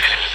Yeah.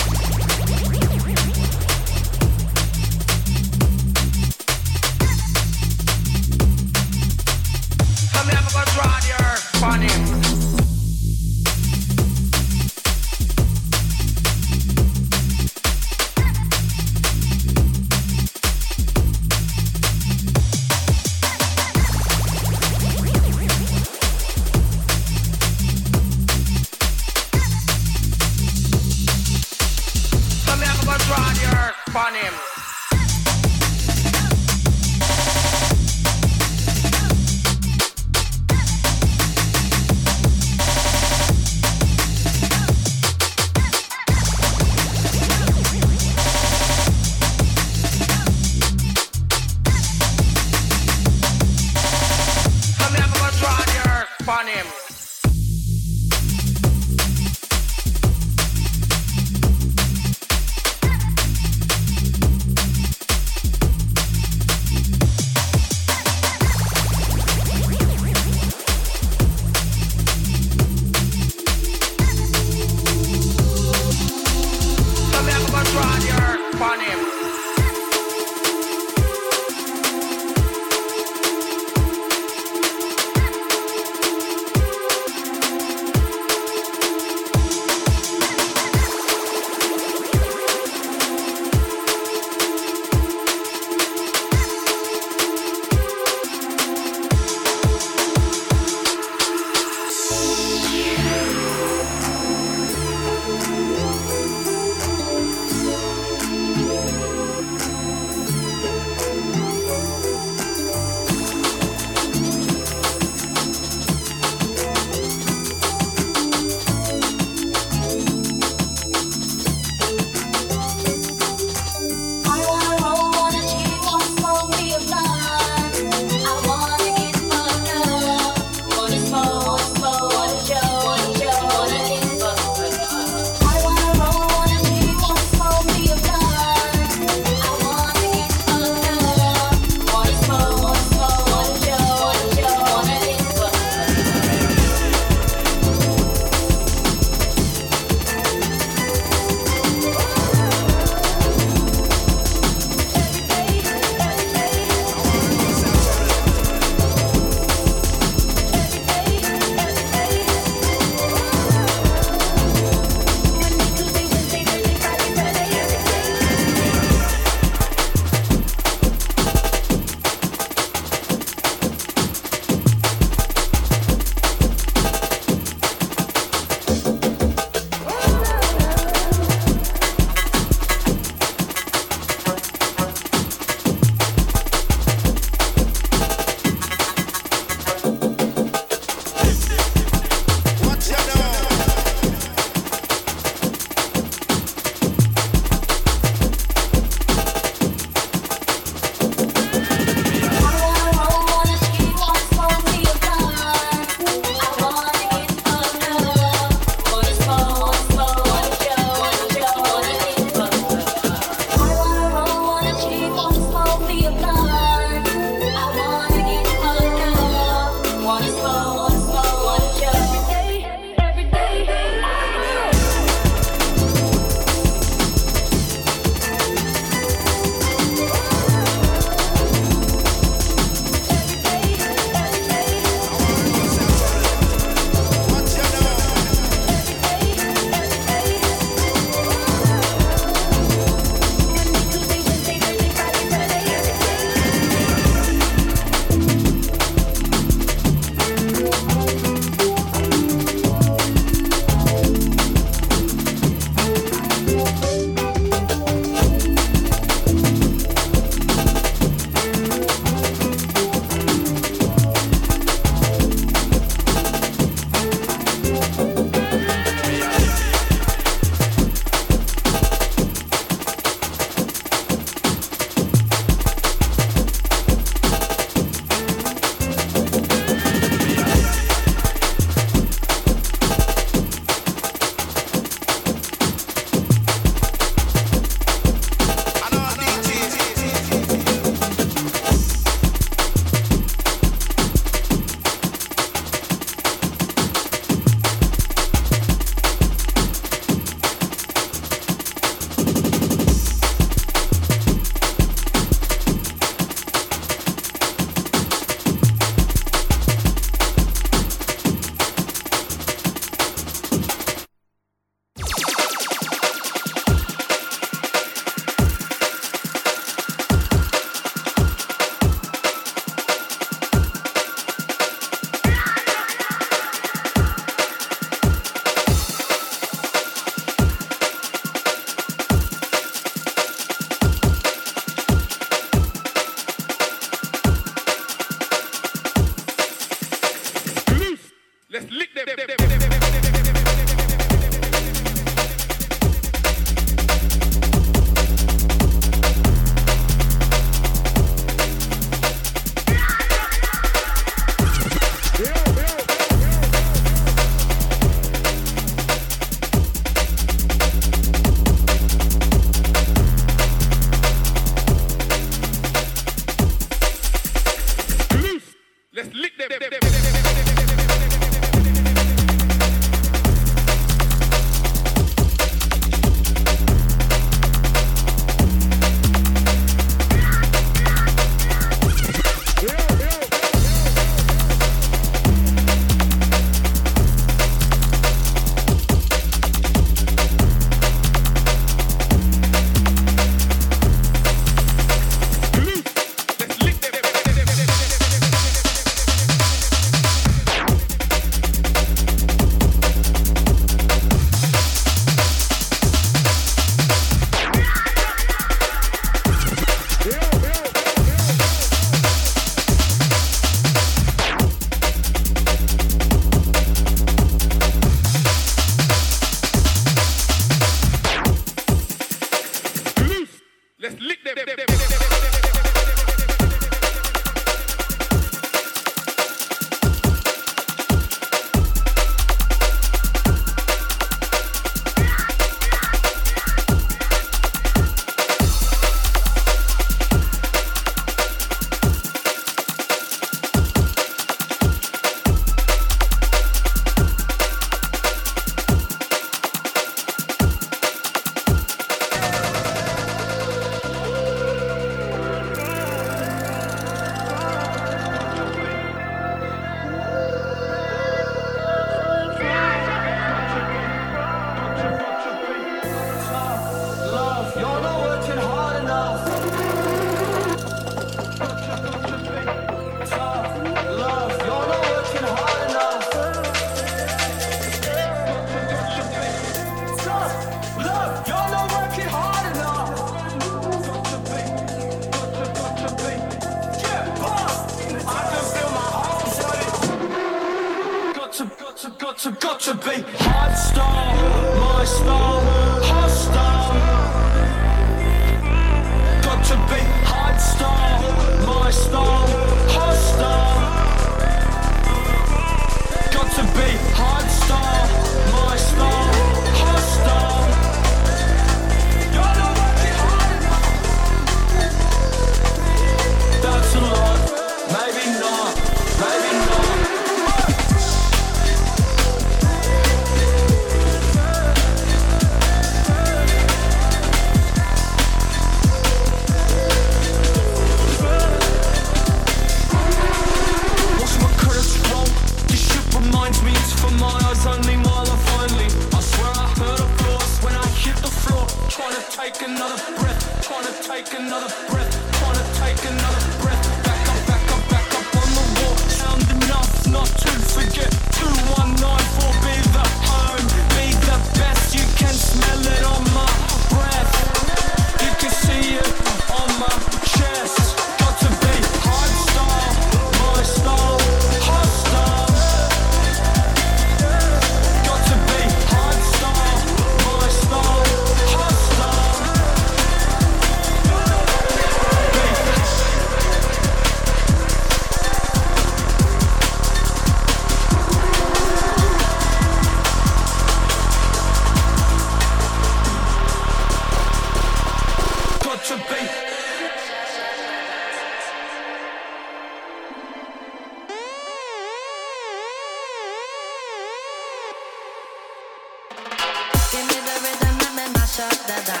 Let me mash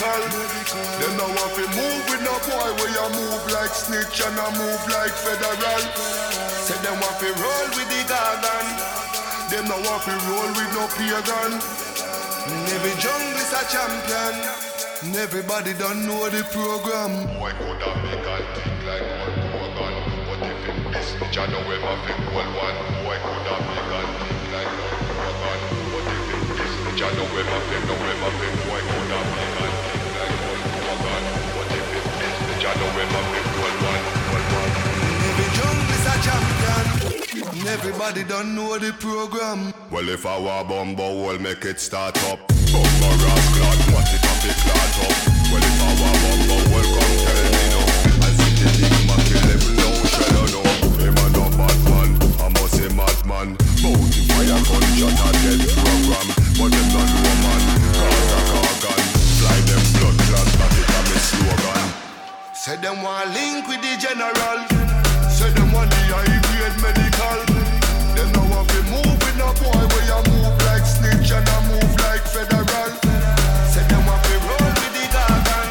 medical. Them now want to move with no boy where you move like snitch and I move like federal. Say them want to roll with the garden. Them now want to roll with no pagan. Every jungle is a champion. And everybody don't know the program. Boy could have make and think like one Hogan But if him this bitch I know him a fit well one Boy could have make and think like one Hogan But if him this bitch I know him a fit know him a fit Boy could have make and I know him a fit well one Every jungle is a champion. And everybody don't know the program. Well if I were bumbo will make it start up. Bumbo ras clot what it up it clot up. Well if I were bumbo will come tell me no. I see the man kill him no shadow no Him a no bad man I must say madman Bounty fire gunshot a dead program. But them not know man. Cause Say them want link with the general. Say them want the high grade medical. Them now want to move with no boy where you move like snitch and I move like federal. Say them want to roll with the garden.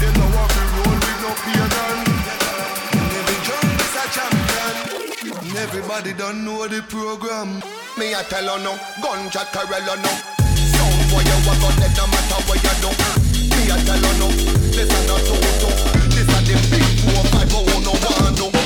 Them now want to roll with no pagan. Every jungle is a champion. And everybody don't know the program. Me a tell her no, gunja Carella no Sound boy you gun dead no matter what you do Me a tell her no, this a no toto This a the big four five oh no one This no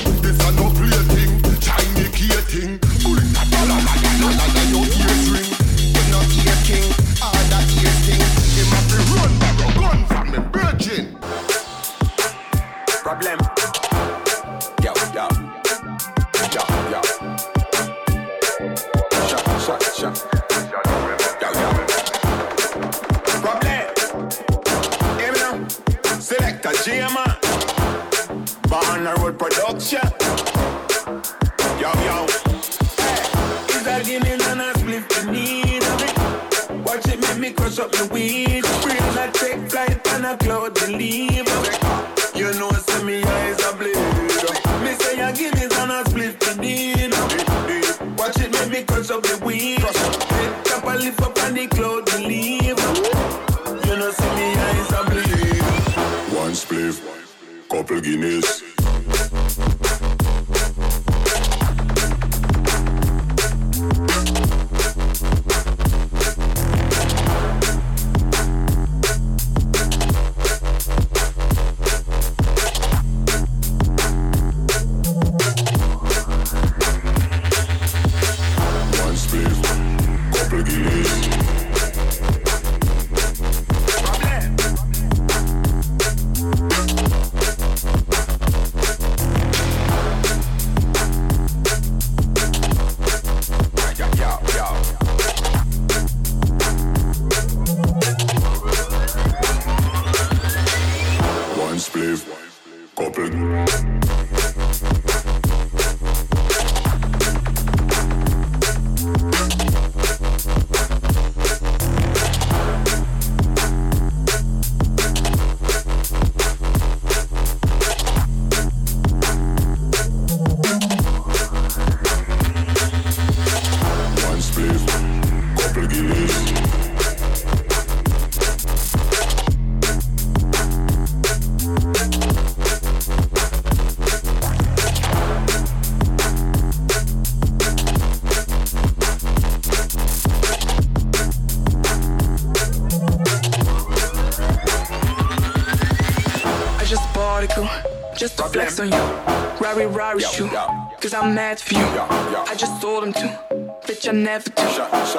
cause I'm mad for you. Yo, yo. I just told him to, bitch, I never do.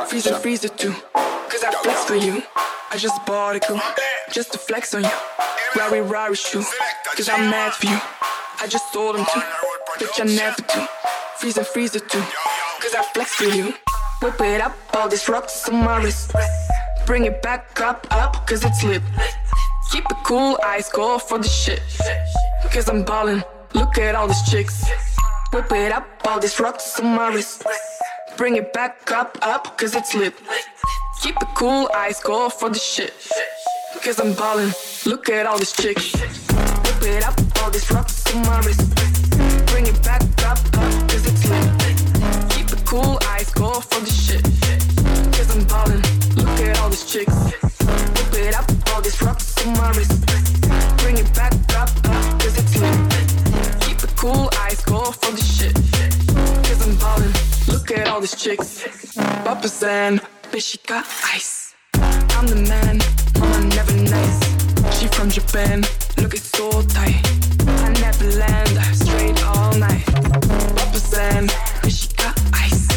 Freezer, freezer too, cause I flex for you. I just bought a girl, just to flex on you. Rari Rari shoe, cause I'm mad for you. I just told him to, bitch, I never do. Freezer, freezer too, cause I flex for you. Whip it up, all these rocks on my wrist. Bring it back up, up, cause it's lit. Keep it cool, ice cold for the shit. Cause I'm ballin', look at all these chicks. Whip it up, all these rocks on my wrist. Bring it back up, up, cause it's lit. Keep it cool, ice go for the shit. Cause I'm ballin', look at all these chicks. Whip it up, all these rocks on my wrist. Bring it back up, up, cause it's lit. Keep it cool, ice go for the shit. Cause I'm ballin', look at all these chicks. Whip it up, all these rocks on my wrist. Bring it back up, up, cause it's lit shit. Cause I'm ballin', look at all these chicks. Papa's and bitch, she got ice. I'm the man, mama never nice. She from Japan, look it's so tight. I never land, straight all night. Papa's and bitch, she got ice.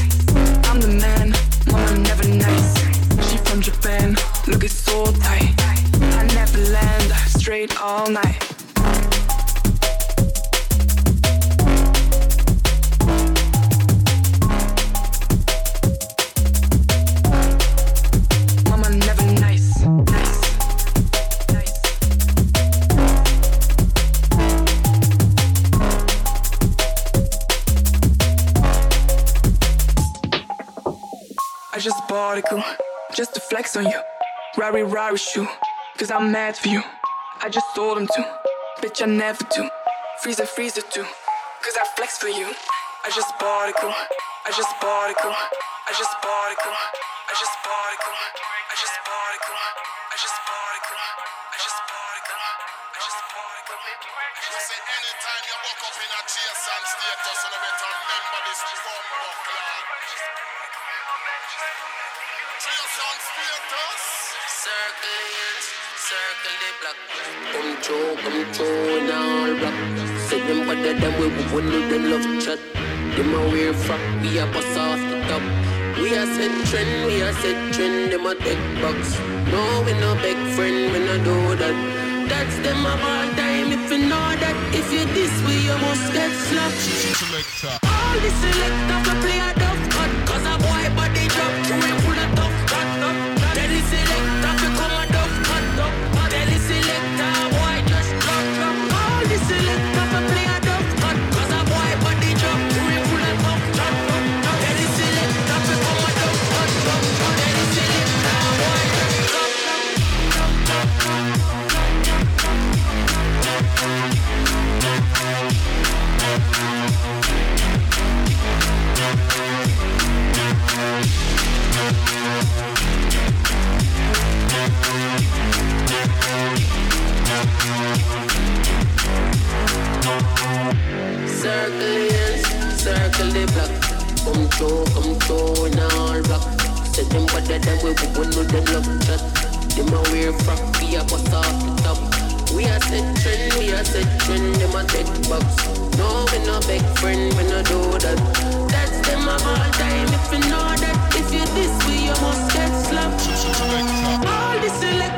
I'm the man, mama never nice. She from Japan, look it's so tight. I never land, straight all night. Just a cool, just to flex on you. Rari Rari shoe, cause I'm mad for you. I just sold them too, bitch I never do. Freezer freezer too, cause I flex for you. I just cool, I just cool, I just cool, I just cool, I just bought Come through, come through in all black. Say them better than we when do them love chat. Them a wear frock, we a pass off the top. We a set trend, we a set trend, them a take box. No, we no big friend, we no do that. That's them of all time, if you know that. If you this way, you must get slapped. All the selector for play a duff cut Cause a boy body drop to him block. Come through, come through in all black. Say them better than we we when do them love chat. Them a wear frock, we a bust off the top. We a set trend, we a set trend. Them a take box. No, we no big friend, we no do that. That's them of all time. If you know that, if you this way, you must get slapped. All the selector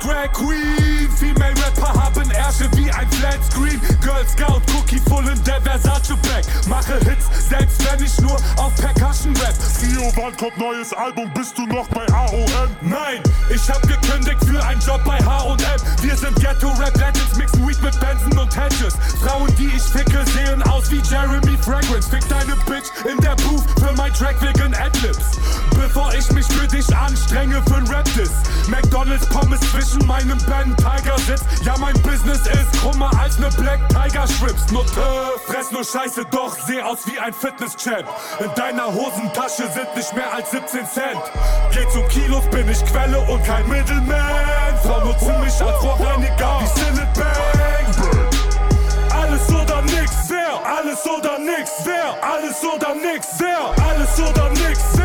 Drag Queen. Female Rapper haben Ärsche wie ein Flatscreen. Girl Scout, Cookie full in der Versace Bag. Mache Hits, selbst wenn ich nur auf Percussion rap. Trio, wann kommt neues Album? Bist du noch bei AOM? Nein, ich hab gekündigt für einen Job bei H&M. Wir sind Ghetto Rap Legends, mixen Weed mit Benson und Hedges. Frauen, die ich ficke, sehen aus wie Jeremy Fragrance. Fick deine Bitch in der Booth für mein Track wegen Adlibs. Bevor ich mich für dich anstrenge für ein Rap-Diss. McDonalds Pommes zwischen meinem Ben Tiger sitzt. Ja, mein Business ist krummer als ne Black Tiger Shrimps. Nutte, fress nur Scheiße, doch seh aus wie ein Fitness-Champ. In deiner Hosentasche sind nicht mehr als 17 Cent. Geht zu Kilos, bin ich Quelle und kein Middleman. Frau nutzen mich als Rohrreiniger wie Silent Bang. Alles oder nix, wer? Alles oder nix, wer? Alles oder nix, wer? Alles oder nix, wer?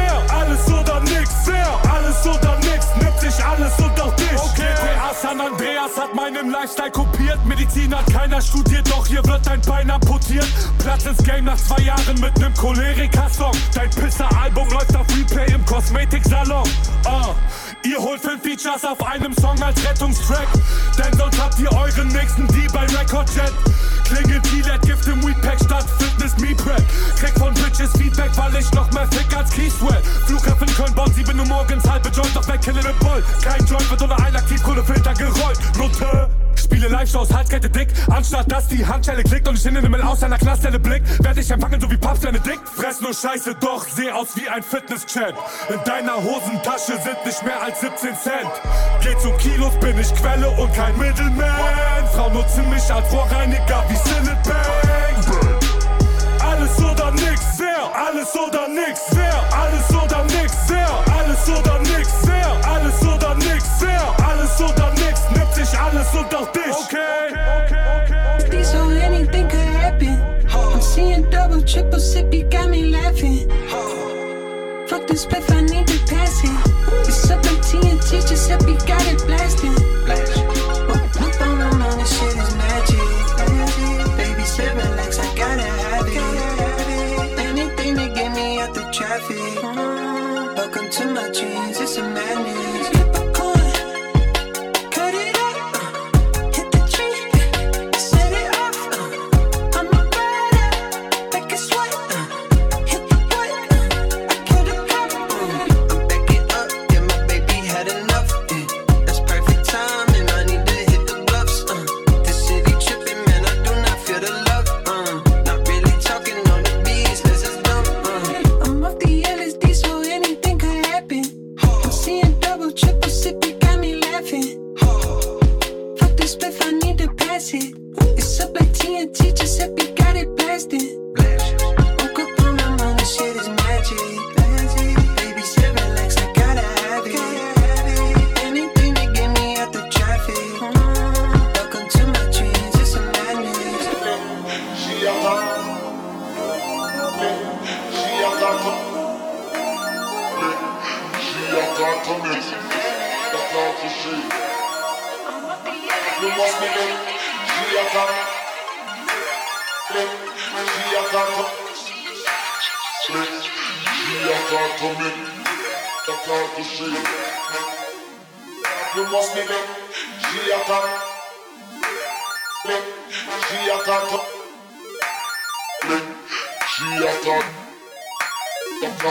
Alles oder nix, wer? Alles oder nix, nimmt sich alles und auch dich. Okay, GTA San Andreas hat meinen Lifestyle kopiert. Medizin hat keiner studiert, doch hier wird dein Bein amputiert. Platz ins Game nach zwei Jahren mit nem Choleriker-Song. Dein Pisser-Album läuft auf Replay im Kosmetiksalon. Uh. Ihr holt fünf Features auf einem Song als Rettungstrack. Denn sonst habt ihr euren nächsten D bei Recordjet. Klingelt Gillette, Gift im Weedpack statt Fitness Me Prep. Krieg von Bitches Feedback, weil ich noch mehr fick als Keyswell. Flughafen Köln, Bonn, 7 Uhr morgens, halbe Joint, doch wegkillen mit Boll. Kein Joint wird ohne ein Aktivkohlefilter gerollt. Note. Spiele Live-Shows, Halskette dick, anstatt dass die Handschelle klickt und ich in den Himmel aus einer Knaststelle blick, werde ich empfangen, so wie Papst deine Dick. Fress nur Scheiße, doch seh aus wie ein Fitness-Champ. In deiner Hosentasche sind nicht mehr als 17 Cent. Geht zu Kilos, bin ich Quelle und kein Middleman. Frau nutzen mich als Rohrreiniger wie Silent Bang. Alles oder nix, wer? Alles oder nix, wer? Alles oder nix, wer? Alles oder nix, dich. Okay, okay, okay. These so anything could happen. I'm seeing double, triple sip, you got me laughing. Fuck this spliff, I need to pass it. It's up TNT, just up, you got it blasting. On this shit is magic. Baby, seven legs, I gotta have it. Anything to get me out the traffic. Welcome to my dreams, it's a madness. coming. I can't do shit. You must be them. She a me, She a me, She a cat. I can't.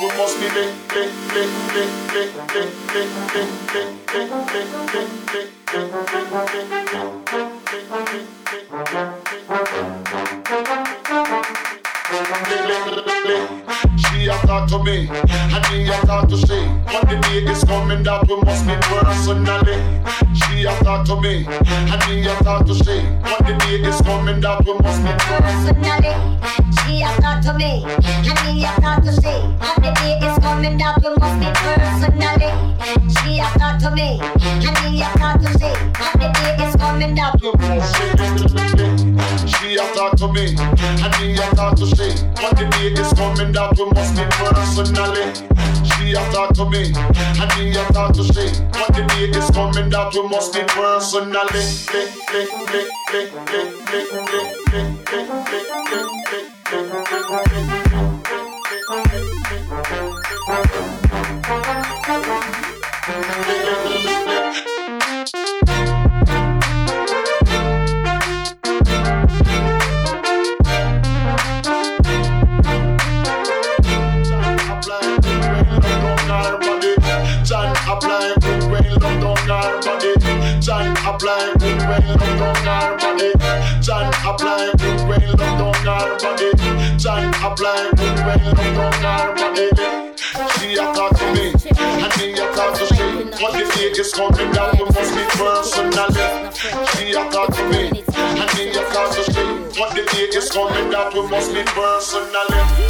You must be them. Thank you. She a talk to me, and me a talk to she. But the day is coming that we must meet personally. She a talk to me, and me a talk to she. But the day is coming that we must meet personally. She a talk to me, and me a talk to she. But the day is coming that we must meet personally. She a talk to me, and me a talk to she. But the day is coming that we must meet personally. She a talk to me, and me a talk to she. But the day is coming that we must meet personally. She a talk to me, and he a talk to she. But the day is coming that we must meet personally. John apply good rain love down our body. John apply good rain love down our body. John apply good rain love down our body. John a blind thing when you don't know nobody. She a talk to me, and me a talk to she. What the day is coming down, we must be personally. She a talk to me, and me a talk to she. What the day is coming down, we must be personally.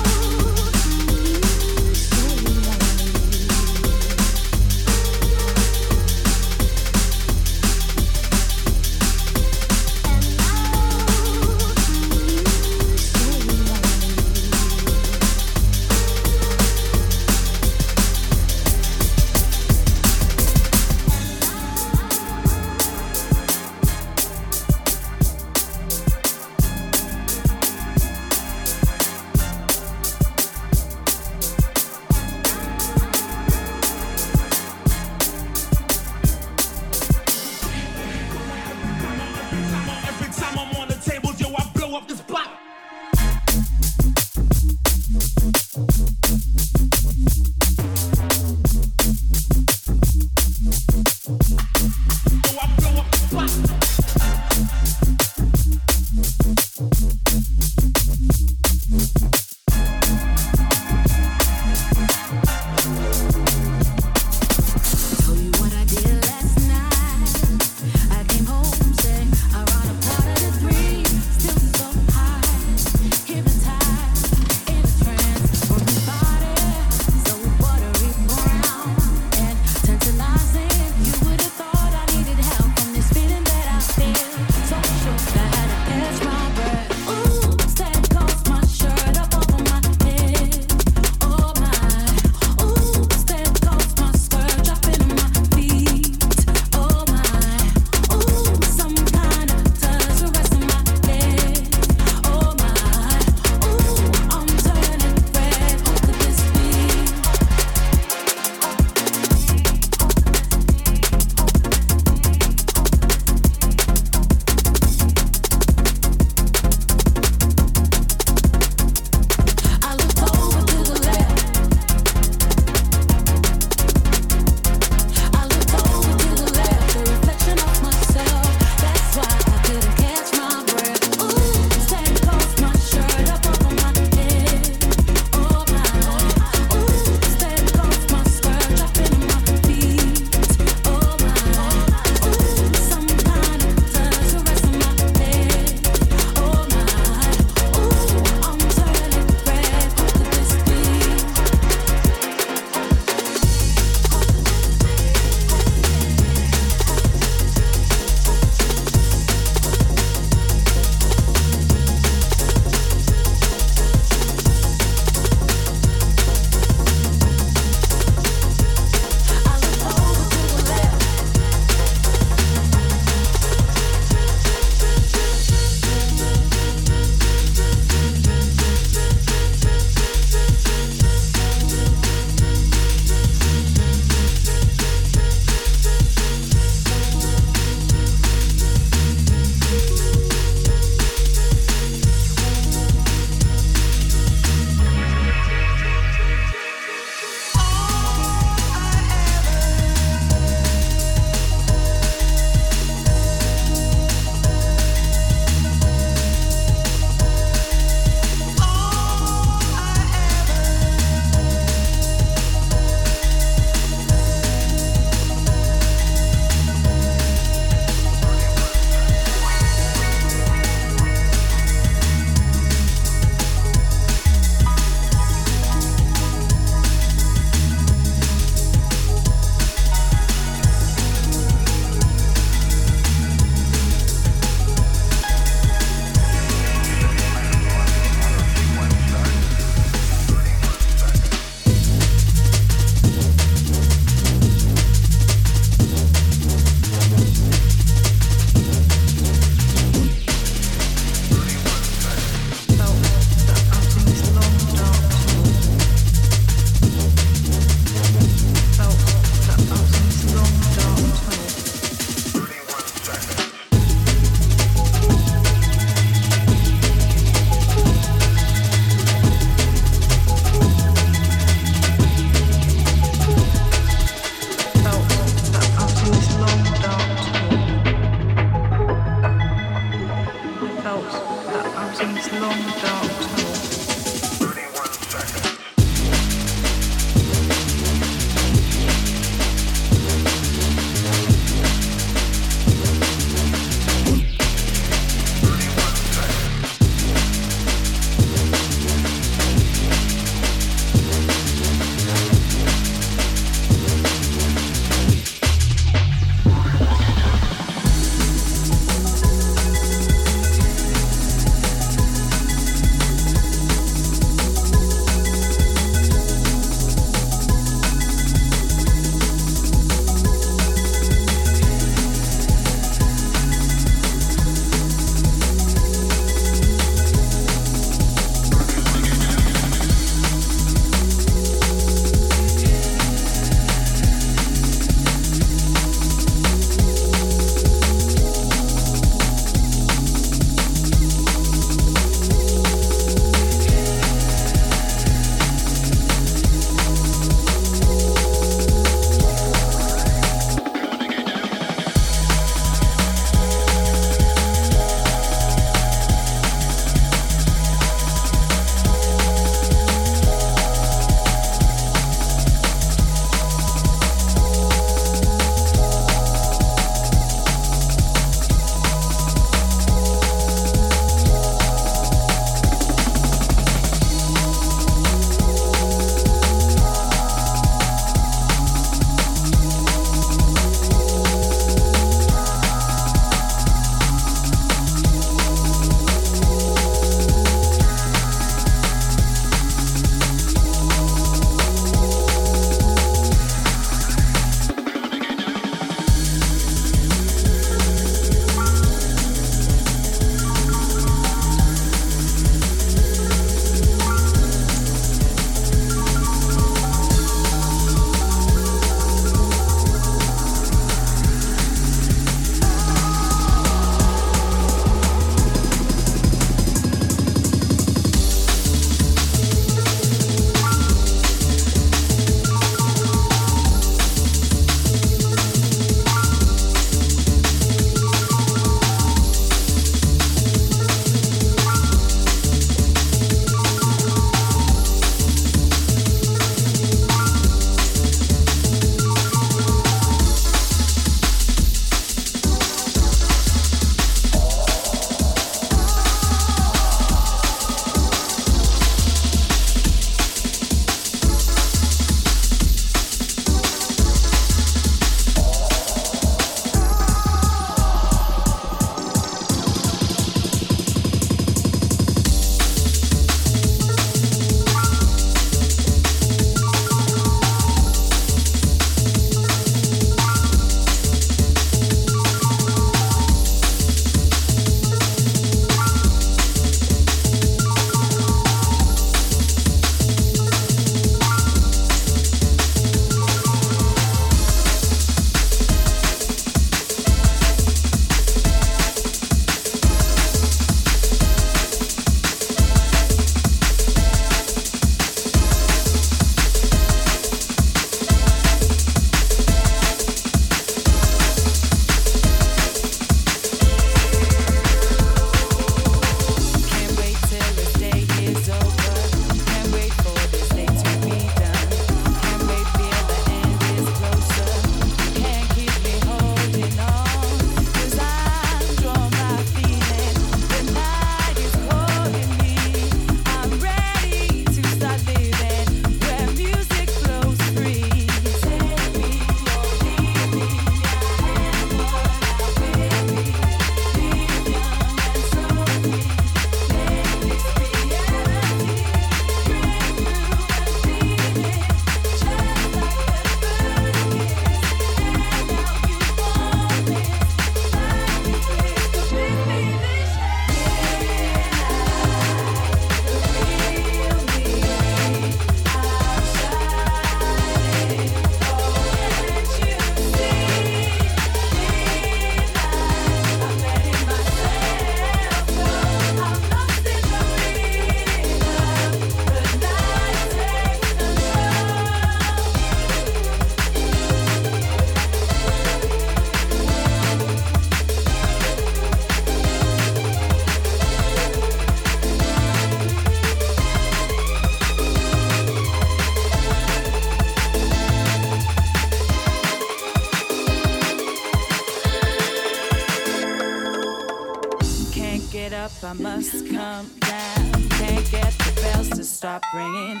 I must come down. Can't get the bells to stop ringing.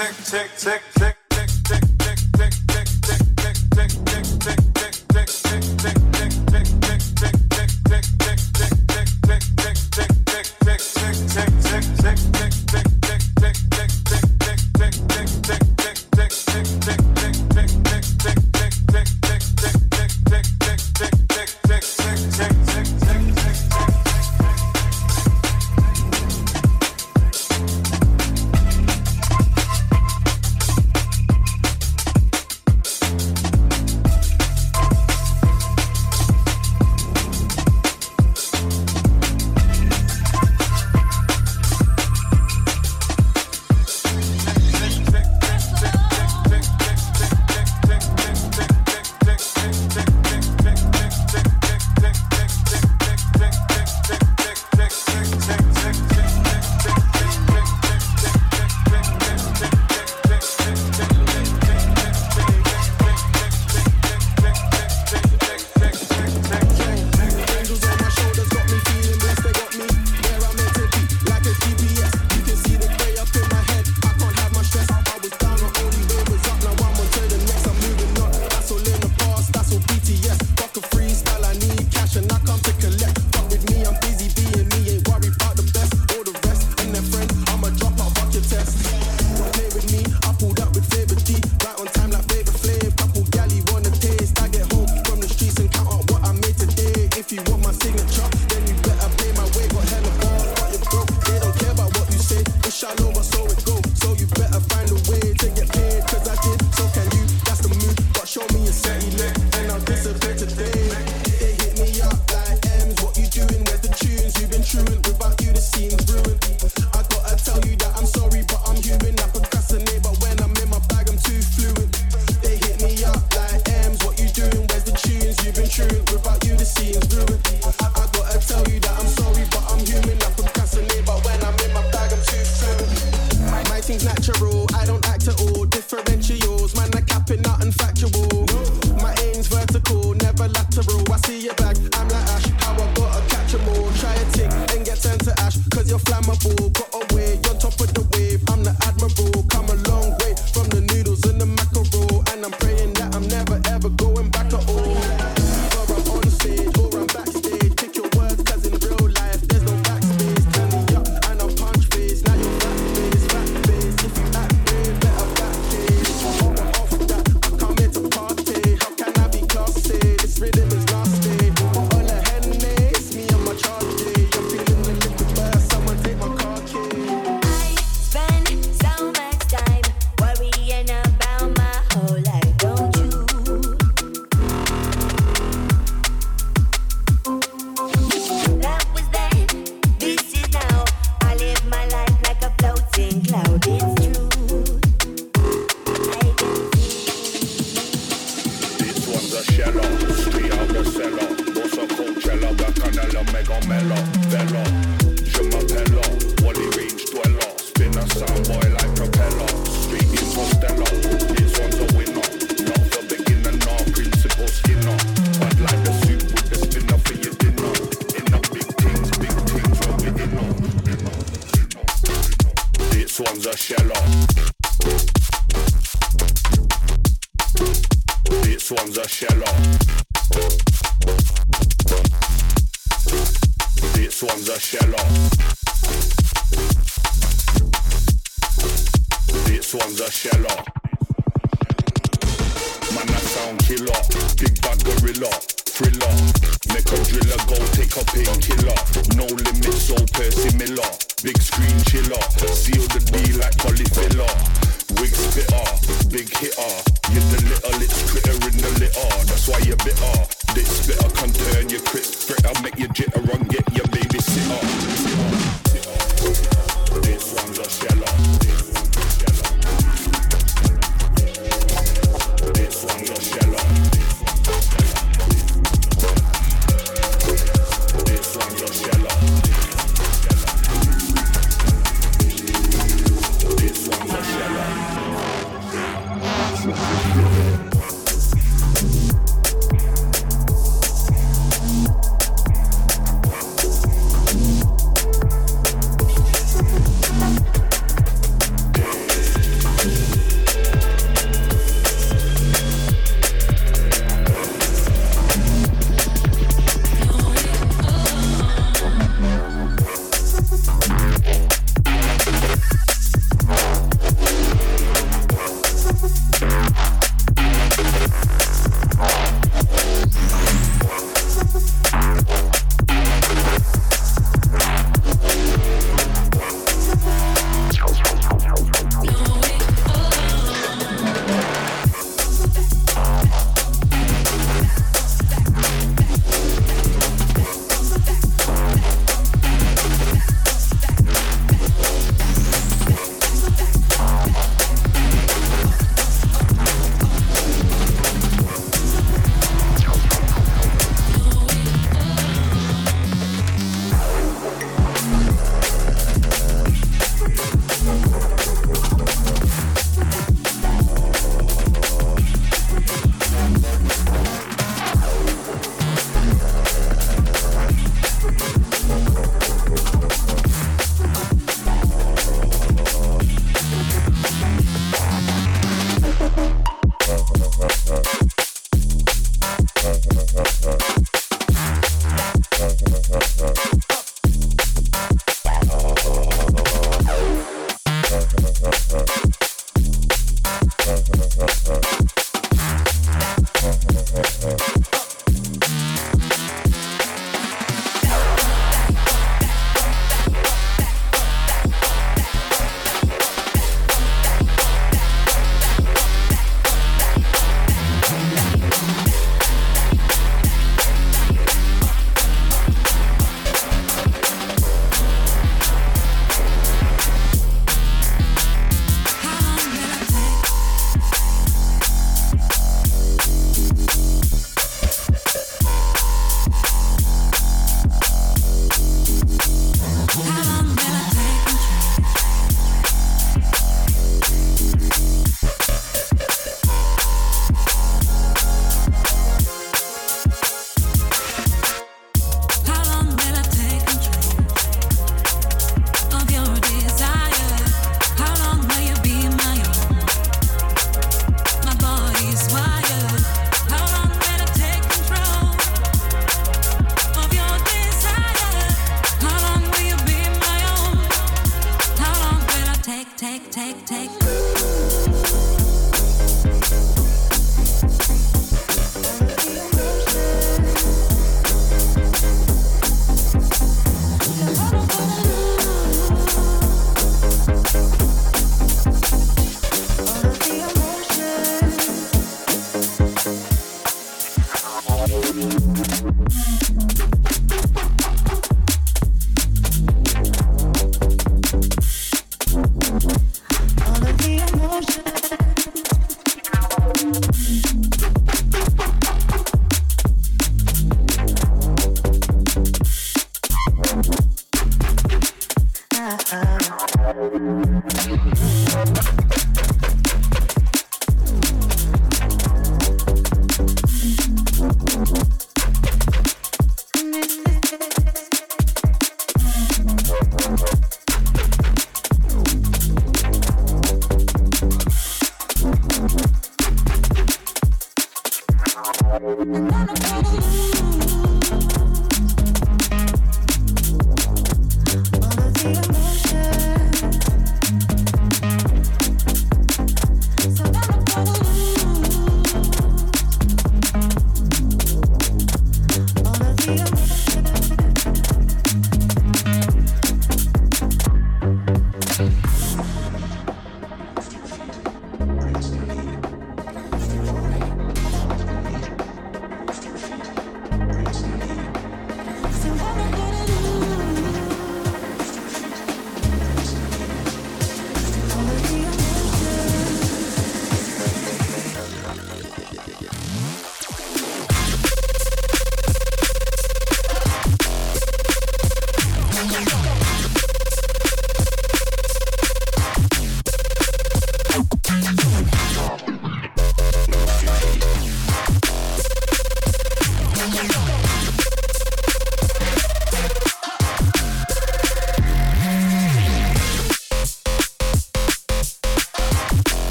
Tick, tick, tick,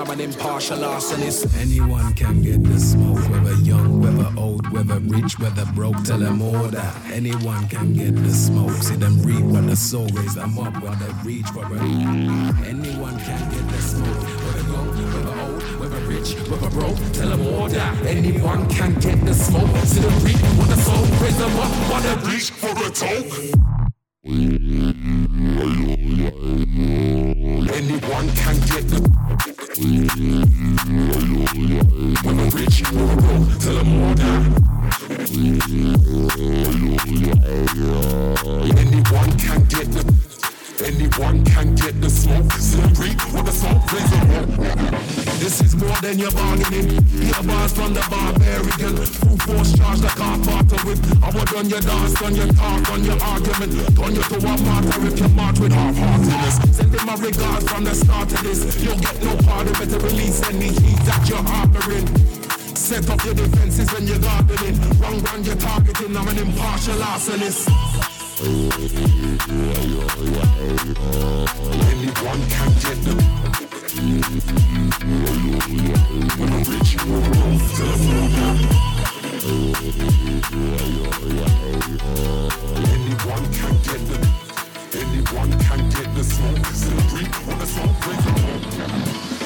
I'm an impartial arsonist. Anyone can get the smoke, whether young, whether old, whether rich, whether broke, tell them that. Anyone can get the smoke, see them reap what the soul, raise them up while they reach for it. Anyone can get the smoke, whether young, whether old, whether rich, whether broke, tell them that. Anyone can get the smoke, see them reap what the soul, raise them up while they reach for a toke. Your dance, on your talk, on your argument. Turn you to a martyr if you march with half-heartedness. Send my regards from the start of this. You'll get no it to release any heat that you're harboring. Set up your defenses when you're gardening. Wrong one you're targeting. I'm an impartial arsonist. Anyone can get them. When I'm rich, them Anyone can get the smoke. When the smoke breaks